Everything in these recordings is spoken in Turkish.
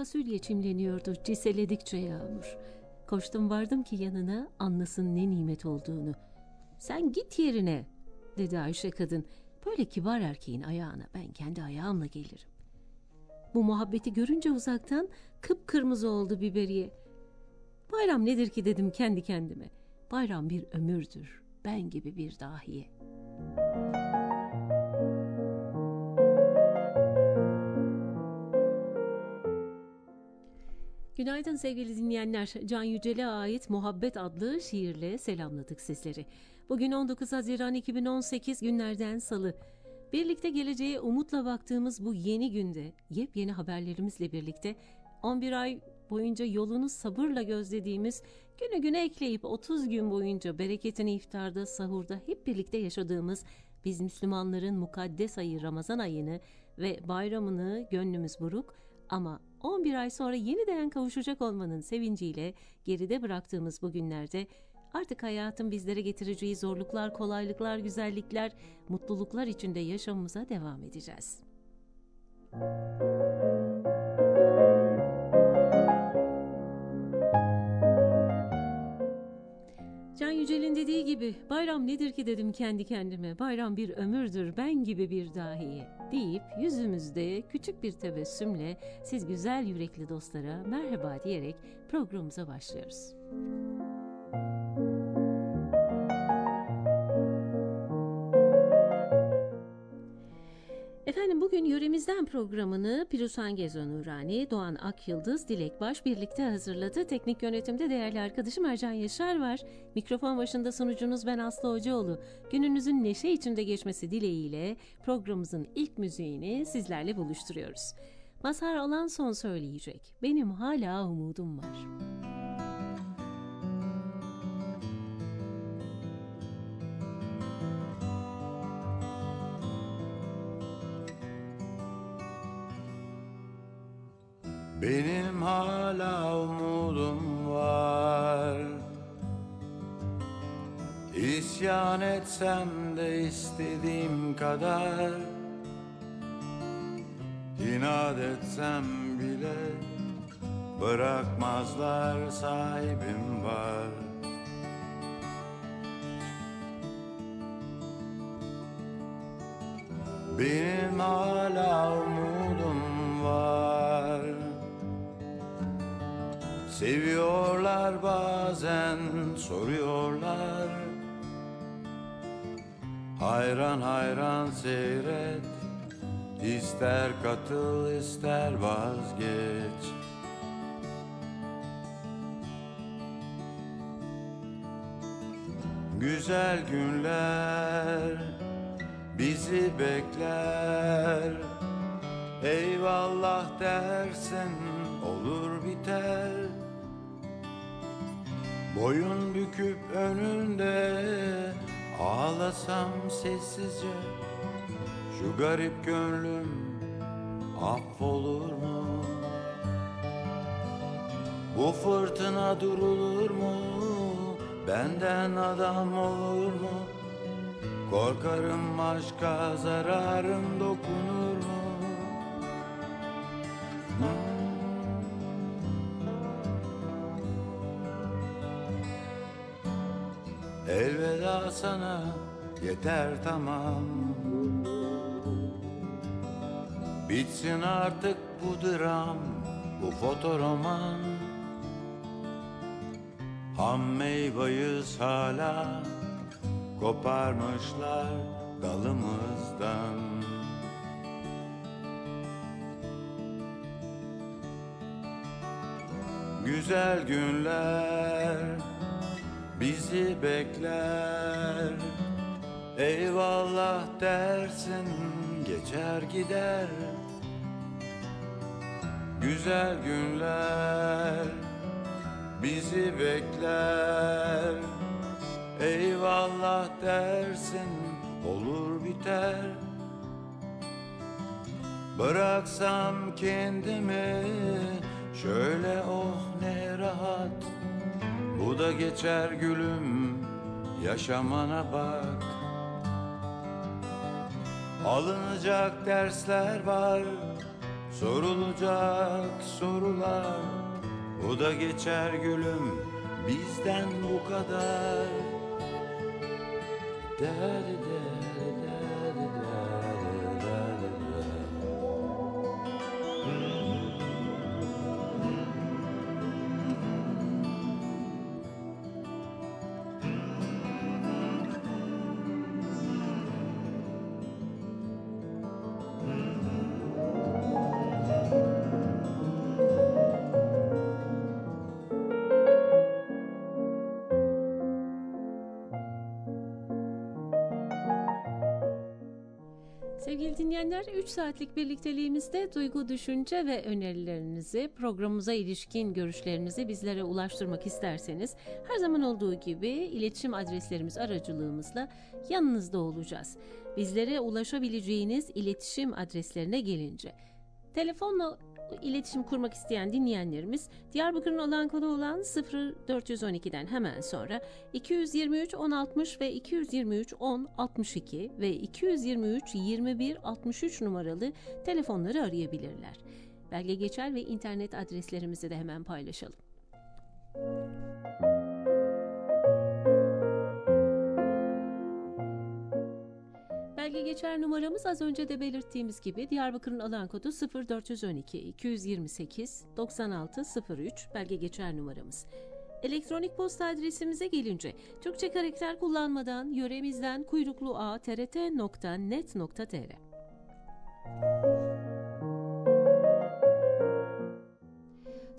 Fasulye çimleniyordu ciseledikçe yağmur. Koştum vardım ki yanına anlasın ne nimet olduğunu. Sen git yerine dedi Ayşe kadın. Böyle kibar erkeğin ayağına ben kendi ayağımla gelirim. Bu muhabbeti görünce uzaktan kıpkırmızı oldu biberiye. Bayram nedir ki dedim kendi kendime. Bayram bir ömürdür. Ben gibi bir dahiye. Günaydın sevgili dinleyenler. Can Yücel'e ait Muhabbet adlı şiirle selamladık sizleri. Bugün 19 Haziran 2018 günlerden salı. Birlikte geleceğe umutla baktığımız bu yeni günde yepyeni haberlerimizle birlikte 11 ay boyunca yolunu sabırla gözlediğimiz günü güne ekleyip 30 gün boyunca bereketini iftarda, sahurda hep birlikte yaşadığımız biz Müslümanların mukaddes ayı Ramazan ayını ve bayramını gönlümüz buruk ama 11 ay sonra yeniden kavuşacak olmanın sevinciyle geride bıraktığımız bu günlerde artık hayatın bizlere getireceği zorluklar, kolaylıklar, güzellikler, mutluluklar içinde yaşamımıza devam edeceğiz. Can Yücel'in dediği gibi bayram nedir ki dedim kendi kendime. Bayram bir ömürdür ben gibi bir dahiye deyip yüzümüzde küçük bir tebessümle siz güzel yürekli dostlara merhaba diyerek programımıza başlıyoruz. Efendim bugün Yöremizden programını Pirusan Gezo Nurani, Doğan Akyıldız, Dilek Baş birlikte hazırladı. Teknik yönetimde değerli arkadaşım Ercan Yaşar var. Mikrofon başında sunucunuz ben Aslı Hocaoğlu. Gününüzün neşe içinde geçmesi dileğiyle programımızın ilk müziğini sizlerle buluşturuyoruz. Mazhar Alan son söyleyecek. Benim hala umudum var. Benim hala umudum var. İsyan etsem de istediğim kadar. İnat etsem bile Bırakmazlar sahibim var. Benim hala umudum Seviyorlar bazen soruyorlar. Hayran hayran seyret İster katıl ister vazgeç. Güzel günler bizi bekler. Eyvallah dersen olur biter Boyun büküp önünde ağlasam sessizce Şu garip gönlüm affolur mu? Bu fırtına durulur mu? Benden adam olur mu? Korkarım aşka zararım dokunur mu? Sana. Yeter tamam. Bitsin artık bu dram, bu fotoroman Ham meyvayız hala Koparmışlar dalımızdan. Güzel günler bizi bekler. Eyvallah dersin geçer gider. Güzel günler bizi bekler. Eyvallah dersin olur biter. Bıraksam kendimi şöyle oh ne rahat Bu da geçer gülüm yaşamana bak. Alınacak dersler var Sorulacak sorular. Bu da geçer gülüm bizden bu kadar. Deri deri saatlik birlikteliğimizde duygu, düşünce ve önerilerinizi, programımıza ilişkin görüşlerinizi bizlere ulaştırmak isterseniz her zaman olduğu gibi iletişim adreslerimiz aracılığımızla yanınızda olacağız. Bizlere ulaşabileceğiniz iletişim adreslerine gelince telefonla iletişim kurmak isteyen dinleyenlerimiz Diyarbakır'ın alan kodu olan 0412'den hemen sonra 223 1060 ve 223 1062 ve 223 21 63 numaralı telefonları arayabilirler. Belge geçer ve internet adreslerimizi de hemen paylaşalım. Belge geçer numaramız az önce de belirttiğimiz gibi Diyarbakır'ın alan kodu 0412 228 9603 belge geçer numaramız. Elektronik posta adresimize gelince Türkçe karakter kullanmadan yöremizden kuyruklu a trt.net.tr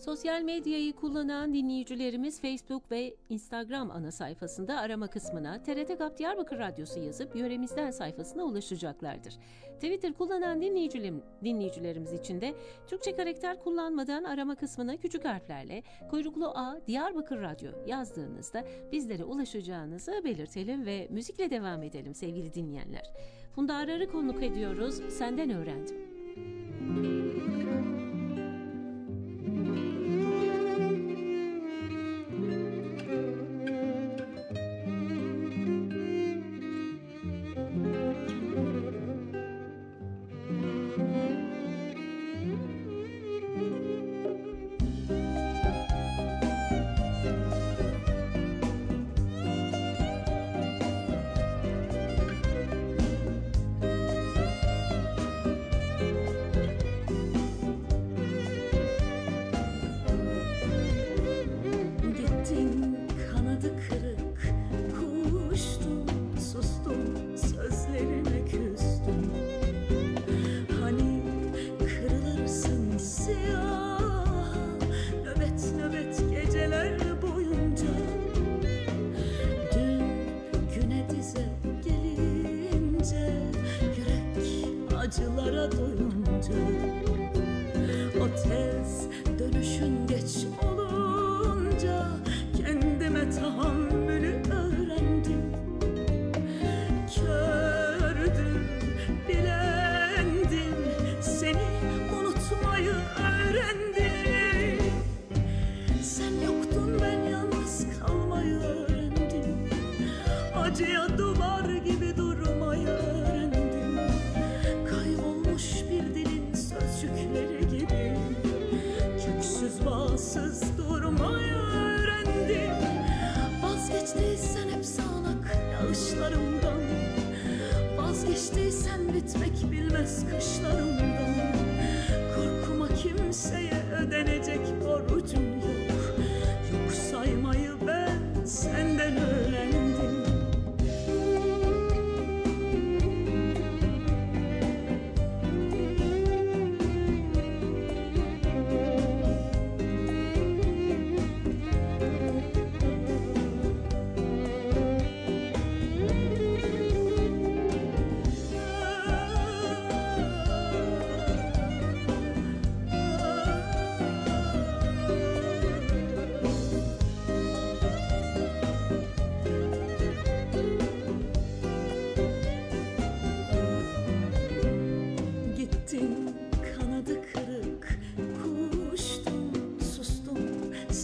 Sosyal medyayı kullanan dinleyicilerimiz Facebook ve Instagram ana sayfasında arama kısmına TRT Gap Diyarbakır Radyosu yazıp yöremizden sayfasına ulaşacaklardır. Twitter kullanan dinleyicilerim, dinleyicilerimiz için de Türkçe karakter kullanmadan arama kısmına küçük harflerle kuyruklu A Diyarbakır Radyo yazdığınızda bizlere ulaşacağınızı belirtelim ve müzikle devam edelim sevgili dinleyenler. Funda Arar'ı konuk ediyoruz. Senden öğrendim. Gittin acılara doyunca o tez dönüşün geç olunca kendime tahammülü Vazgeçtiysen hep sağanak yağışlarımdan Vazgeçtiysen bitmek bilmez kışlarımdan. Korkuma kimseye ödenecek borcum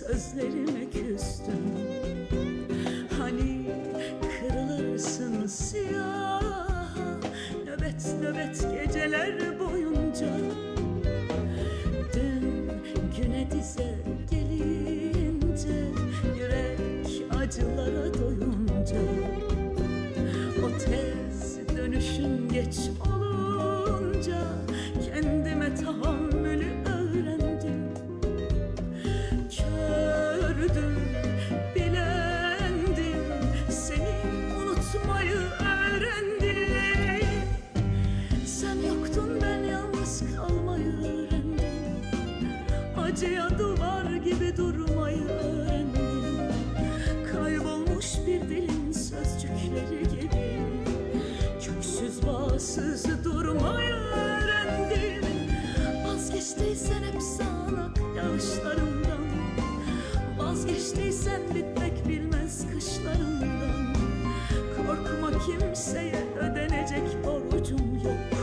Sözlerime küstüm. Acıya duvar gibi durmayı öğrendim. Kaybolmuş bir dilin sözcükleri gibi Köksüz bağsız durmayı öğrendim. Vazgeçtiysen hep sağanak yağışlarımdan Vazgeçtiysen bitmek bilmez kışlarımdan. Korkma kimseye ödenecek borcum yok.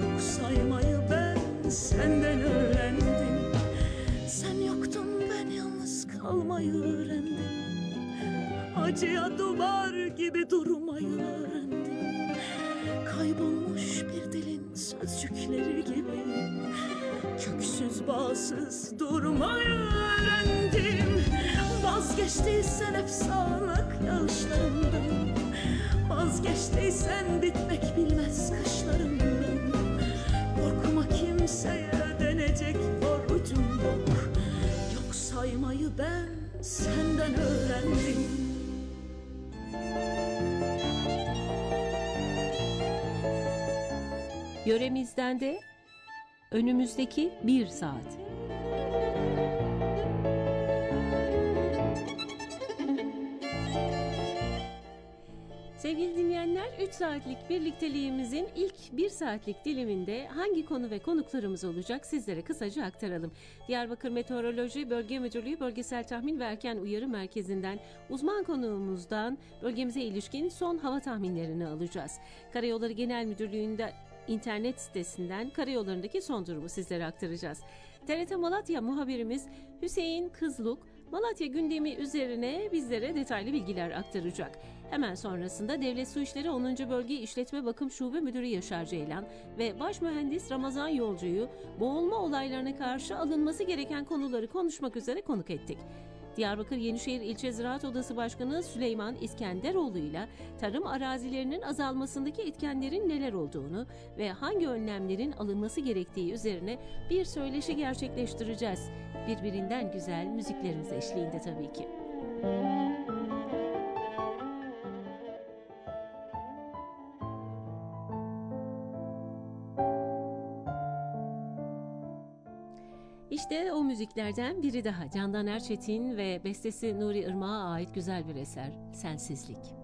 Yok saymayı ben senden öğrendim kalmayı öğrendim. Acıya duvar gibi durmayı öğrendim. Kaybolmuş bir dilin sözcükleri gibi Köksüz bağsız durmayı öğrendim. Vazgeçtiysen hep sağanak yağışlarından Vazgeçtiysen bitmek bilmez kışlarından. Korkma kimseye borcum yok Yok saymayı ben senden öğrendim Yöremizden de önümüzdeki bir saat. Sevgili dinleyenler 3 saatlik birlikteliğimizin ilk 1 saatlik diliminde hangi konu ve konuklarımız olacak sizlere kısaca aktaralım. Diyarbakır Meteoroloji Bölge Müdürlüğü Bölgesel Tahmin ve Erken Uyarı Merkezi'nden uzman konuğumuzdan bölgemize ilişkin son hava tahminlerini alacağız. Karayolları Genel Müdürlüğü'nde internet sitesinden karayollarındaki son durumu sizlere aktaracağız. TRT Malatya muhabirimiz Hüseyin Kızluk Malatya gündemi üzerine bizlere detaylı bilgiler aktaracak. Hemen sonrasında Devlet Su İşleri 10. Bölge İşletme Bakım Şube Müdürü Yaşar Ceylan ve Baş Mühendis Ramazan Yolcu'yu boğulma olaylarına karşı alınması gereken konuları konuşmak üzere konuk ettik. Diyarbakır Yenişehir İlçe Ziraat Odası Başkanı Süleyman İskenderoğlu ile tarım arazilerinin azalmasındaki etkenlerin neler olduğunu ve hangi önlemlerin alınması gerektiği üzerine bir söyleşi gerçekleştireceğiz. Birbirinden güzel müziklerimiz eşliğinde tabii ki. İşte o müziklerden biri daha. Candan Erçetin ve bestesi Nuri Irmak'a ait güzel bir eser. Sensizlik.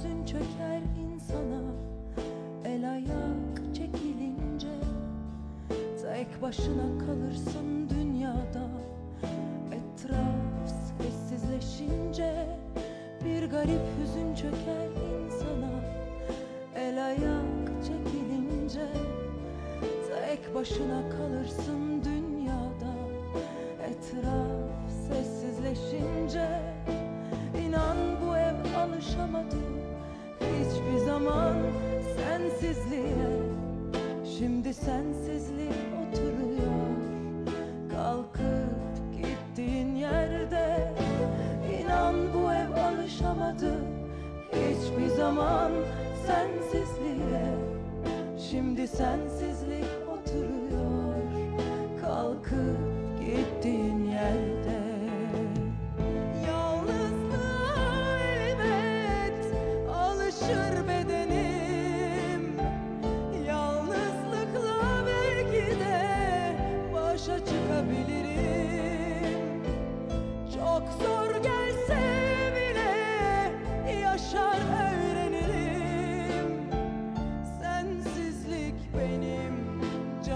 Hüzün çöker insana. El ayak çekilince Tek başına kalırsın dünyada. Etraf sessizleşince Bir garip hüzün çöker insana. El ayak çekilince Tek başına kalırsın Şimdi sensizlik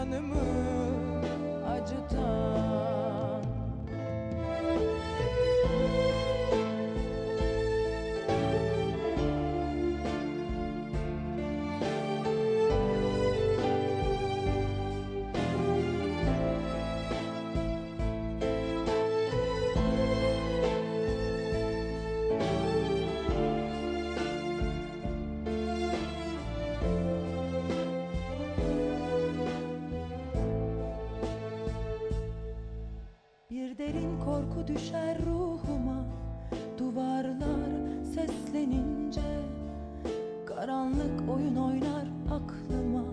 canımı düşer ruhuma. Duvarlar seslenince Karanlık oyun oynar aklıma.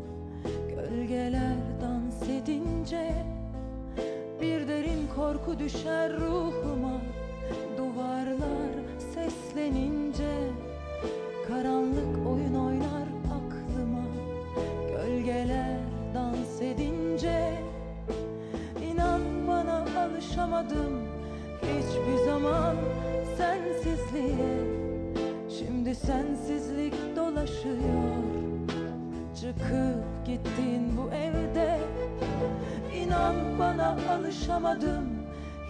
Gölgeler dans edince Bir derin korku düşer ruhuma. Duvarlar seslenince Karanlık oyun oynar aklıma. Gölgeler dans edince İnan bana alışamadım. Hiçbir zaman sensizliğe Şimdi sensizlik dolaşıyor. Çıkıp gittin bu evde İnan bana alışamadım.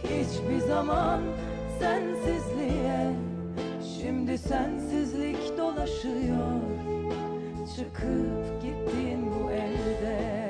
Hiçbir zaman sensizliğe Şimdi sensizlik dolaşıyor. Çıkıp gittin bu evde.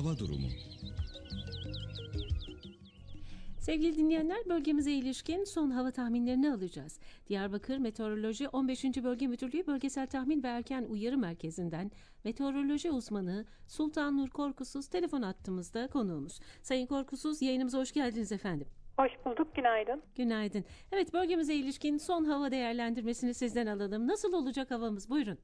Hava durumu. Sevgili dinleyenler bölgemize ilişkin son hava tahminlerini alacağız. Diyarbakır Meteoroloji 15. Bölge Müdürlüğü Bölgesel Tahmin ve Erken Uyarı Merkezi'nden meteoroloji uzmanı Sultan Nur Korkusuz telefon attığımızda konuğumuz. Sayın Korkusuz yayınımıza hoş geldiniz efendim. Hoş bulduk, günaydın. Günaydın. Evet bölgemize ilişkin son hava değerlendirmesini sizden alalım. Nasıl olacak havamız? Buyurun.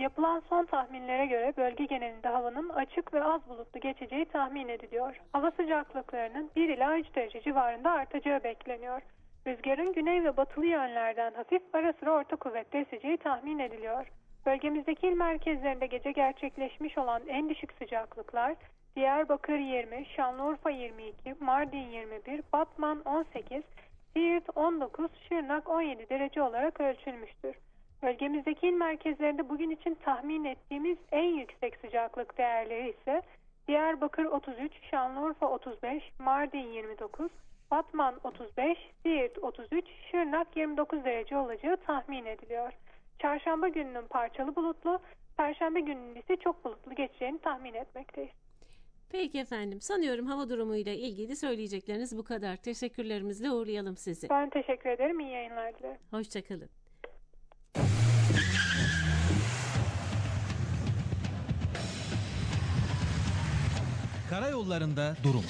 Yapılan son tahminlere göre bölge genelinde havanın açık ve az bulutlu geçeceği tahmin ediliyor. Hava sıcaklıklarının 1 ila 3 derece civarında artacağı bekleniyor. Rüzgarın güney ve batılı yönlerden hafif ara sıra orta kuvvette eseceği tahmin ediliyor. Bölgemizdeki il merkezlerinde gece gerçekleşmiş olan en düşük sıcaklıklar Diyarbakır 20, Şanlıurfa 22, Mardin 21, Batman 18, Siirt 19, Şırnak 17 derece olarak ölçülmüştür. Bölgemizdeki il merkezlerinde bugün için tahmin ettiğimiz en yüksek sıcaklık değerleri ise Diyarbakır 33, Şanlıurfa 35, Mardin 29, Batman 35, Siirt 33, Şırnak 29 derece olacağı tahmin ediliyor. Çarşamba gününün parçalı bulutlu, Perşembe gününün ise çok bulutlu geçeceğini tahmin etmekteyiz. Peki efendim. Sanıyorum hava durumuyla ilgili söyleyecekleriniz bu kadar. Teşekkürlerimizle uğurlayalım sizi. Ben teşekkür ederim, iyi yayınlar dilerim. Hoşçakalın. Karayollarında durum.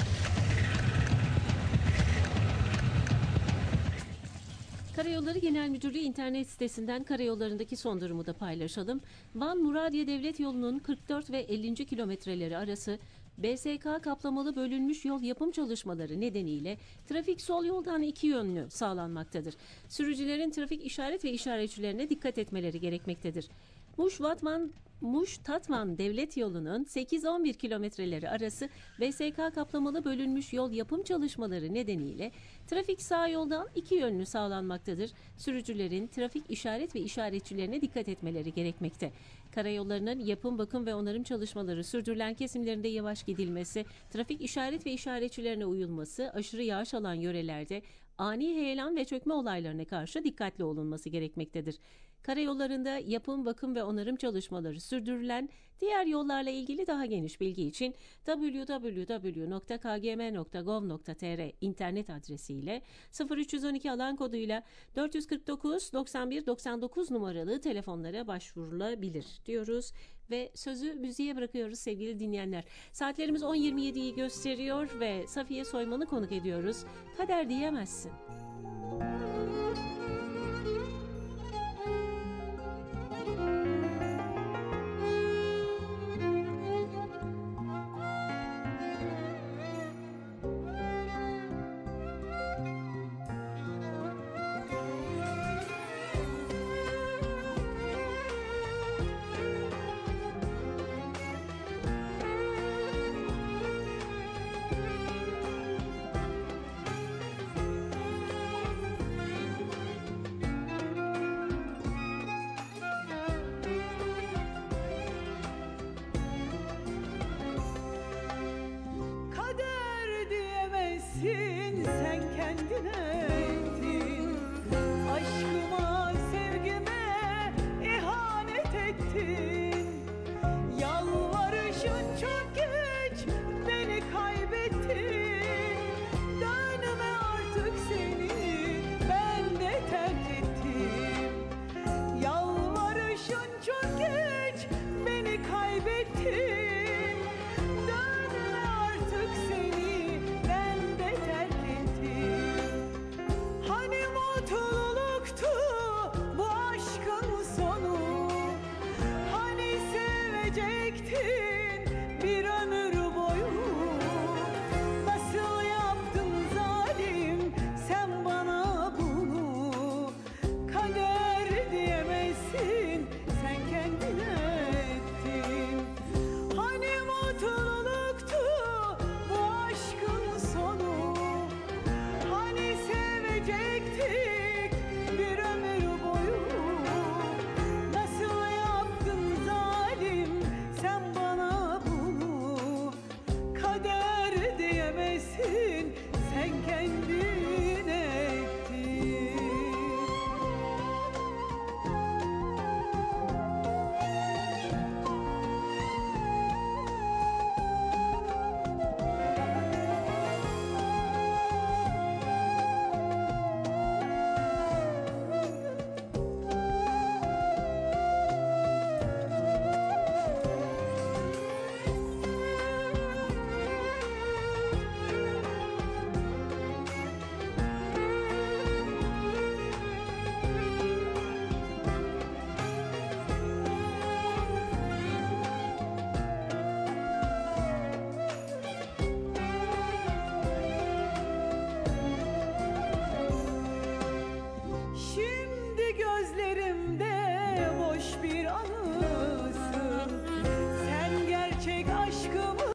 Karayolları Genel Müdürlüğü internet sitesinden karayollarındaki son durumu da paylaşalım. Van Muradiye Devlet Yolu'nun 44 ve 50. kilometreleri arası BSK kaplamalı bölünmüş yol yapım çalışmaları nedeniyle trafik sol yoldan iki yönlü sağlanmaktadır. Sürücülerin trafik işaret ve işaretçilerine dikkat etmeleri gerekmektedir. Muş Vatman Muş Tatvan Devlet Yolu'nun 8-11 kilometreleri arası BSK kaplamalı bölünmüş yol yapım çalışmaları nedeniyle trafik sağ yoldan iki yönlü sağlanmaktadır. Sürücülerin trafik işaret ve işaretçilerine dikkat etmeleri gerekmekte. Karayollarının yapım, bakım ve onarım çalışmaları sürdürülen kesimlerinde yavaş gidilmesi, trafik işaret ve işaretçilerine uyulması, aşırı yağış alan yörelerde ani heyelan ve çökme olaylarına karşı dikkatli olunması gerekmektedir. Karayollarında yapım, bakım ve onarım çalışmaları sürdürülen diğer yollarla ilgili daha geniş bilgi için www.kgm.gov.tr internet adresiyle 0312 alan koduyla 449 91 99 numaralı telefonlara başvurulabilir diyoruz ve sözü müziğe bırakıyoruz sevgili dinleyenler. Saatlerimiz 10.27'yi gösteriyor ve Safiye Soyman'ı konuk ediyoruz. Kader diyemezsin.